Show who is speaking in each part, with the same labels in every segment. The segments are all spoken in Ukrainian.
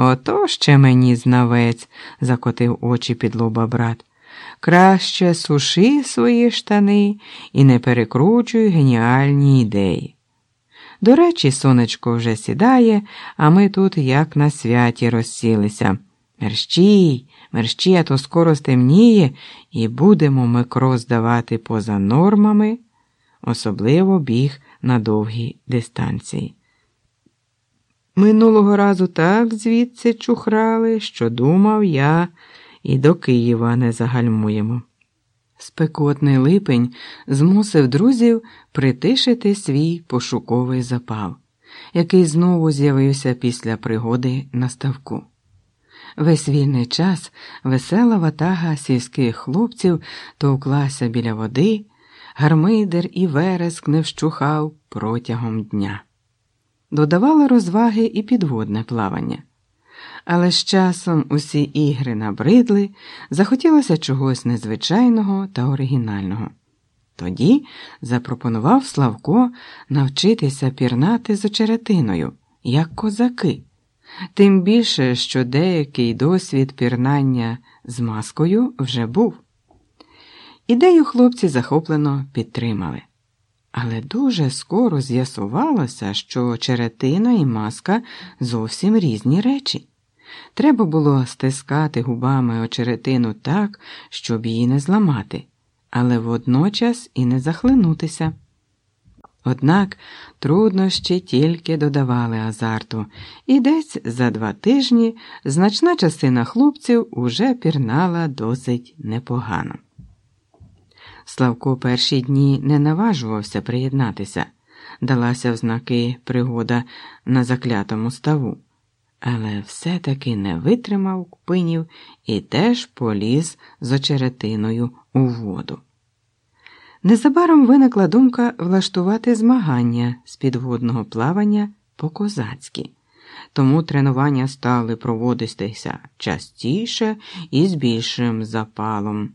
Speaker 1: Ото ще мені знавець, закотив очі під лоба брат. Краще суши свої штани і не перекручуй геніальні ідеї. До речі, сонечко вже сідає, а ми тут як на святі розсілися. Мерщій, мерщій, а то скоро стемніє, і будемо ми крос давати поза нормами, особливо біг на довгій дистанції. Минулого разу так звідси чухрали, що думав я і до Києва не загальмуємо. Спекотний липень змусив друзів притишити свій пошуковий запал, який знову з'явився після пригоди на ставку. Весь вільний час весела ватага сільських хлопців товклася біля води, гармидер і вереск не вщухав протягом дня. Додавало розваги і підводне плавання. Але з часом усі ігри набридли, захотілося чогось незвичайного та оригінального. Тоді запропонував Славко навчитися пірнати з очеретиною, як козаки, тим більше, що деякий досвід пірнання з маскою вже був. Ідею хлопці захоплено підтримали. Але дуже скоро з'ясувалося, що черетина і маска зовсім різні речі. Треба було стискати губами очеретину так, щоб її не зламати, але водночас і не захлинутися. Однак труднощі тільки додавали азарту, і десь за два тижні значна частина хлопців уже пірнала досить непогано. Славко перші дні не наважувався приєднатися, далася в знаки пригода на заклятому ставу, але все-таки не витримав кпинів і теж поліз з очеретиною у воду. Незабаром виникла думка влаштувати змагання з підводного плавання по козацьки, тому тренування стали проводитися частіше і з більшим запалом.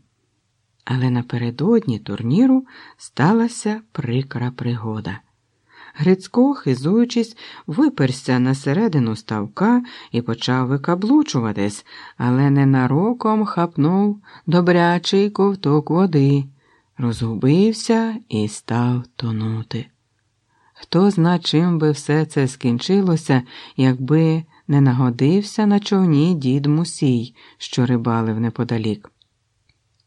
Speaker 1: Але напередодні турніру сталася прикра пригода. Грицько, хизуючись, виперся на середину ставка і почав викаблучуватись, але ненароком хапнув добрячий ковток води, розгубився і став тонути. Хто зна, чим би все це скінчилося, якби не нагодився на човні дід Мусій, що рибалив неподалік.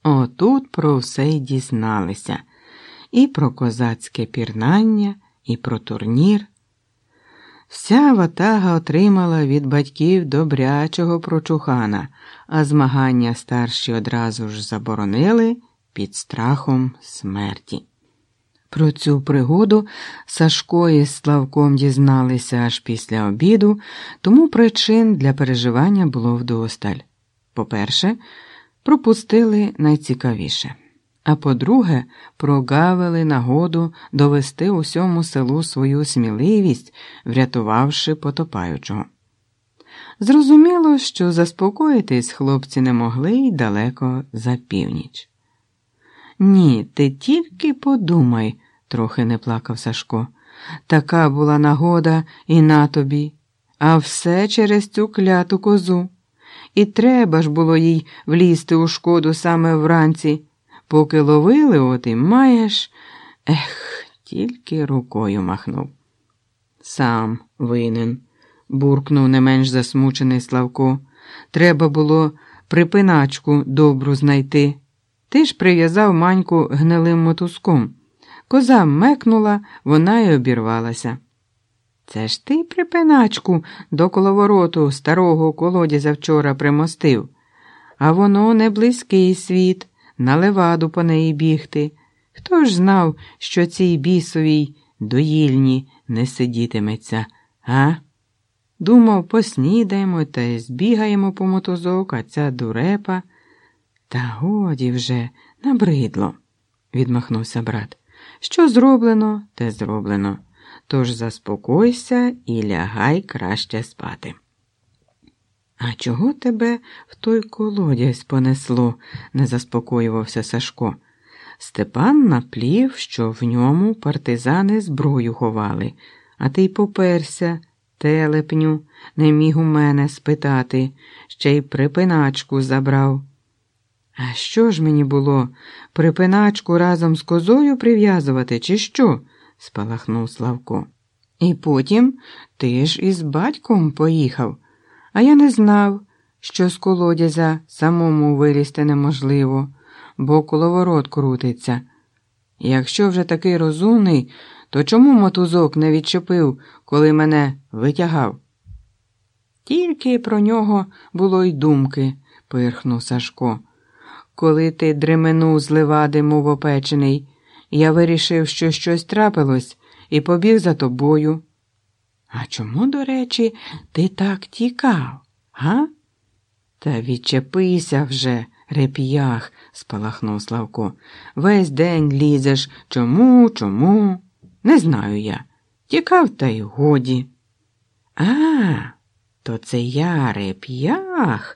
Speaker 1: Отут про все й дізналися і про козацьке пірнання, і про турнір. Вся ватага отримала від батьків добрячого прочухана, а змагання старші одразу ж заборонили під страхом смерті. Про цю пригоду Сашко із Славком дізналися аж після обіду, тому причин для переживання було вдосталь. По-перше, пропустили найцікавіше. А по-друге, прогавили нагоду довести усьому селу свою сміливість, врятувавши потопаючого. Зрозуміло, що заспокоїтись хлопці не могли й далеко за північ. Ні, ти тільки подумай, трохи не плакав Сашко. Така була нагода і на тобі, а все через цю кляту козу. І треба ж було їй влізти у шкоду саме вранці, поки ловили, от і маєш. Ех, тільки рукою махнув. Сам винен, буркнув не менш засмучений Славко. Треба було припиначку добру знайти. Ти ж прив'язав маньку гнилим мотузком. Коза мекнула, вона й обірвалася. Це ж ти припиначку до коловороту старого колодязя вчора примостив, а воно не близький світ, на леваду по неї бігти. Хто ж знав, що цій бісовій доїльні не сидітиметься, а? Думав, поснідаємо та й збігаємо по мотузок, а ця дурепа. Та годі вже набридло, відмахнувся брат. Що зроблено, те зроблено. Тож заспокойся і лягай краще спати. А чого тебе в той колодязь понесло? не заспокоювався Сашко. Степан наплів, що в ньому партизани зброю ховали, а ти й поперся, Телепню не міг у мене спитати, ще й припиначку забрав. А що ж мені було, припиначку разом з козою прив'язувати, чи що? Спалахнув Славко. І потім ти ж із батьком поїхав, а я не знав, що з колодязя самому вилізти неможливо, бо коловорот крутиться. Якщо вже такий розумний, то чому мотузок не відчепив, коли мене витягав? Тільки про нього було й думки, пирхнув Сашко. Коли ти дременув з левади, мов опечений, я вирішив, що щось трапилось, і побіг за тобою. А чому, до речі, ти так тікав, га? Та відчепися вже, реп'ях, спалахнув Славко. Весь день лізеш. Чому, чому? Не знаю я. Тікав, та й годі. А, то це я реп'ях.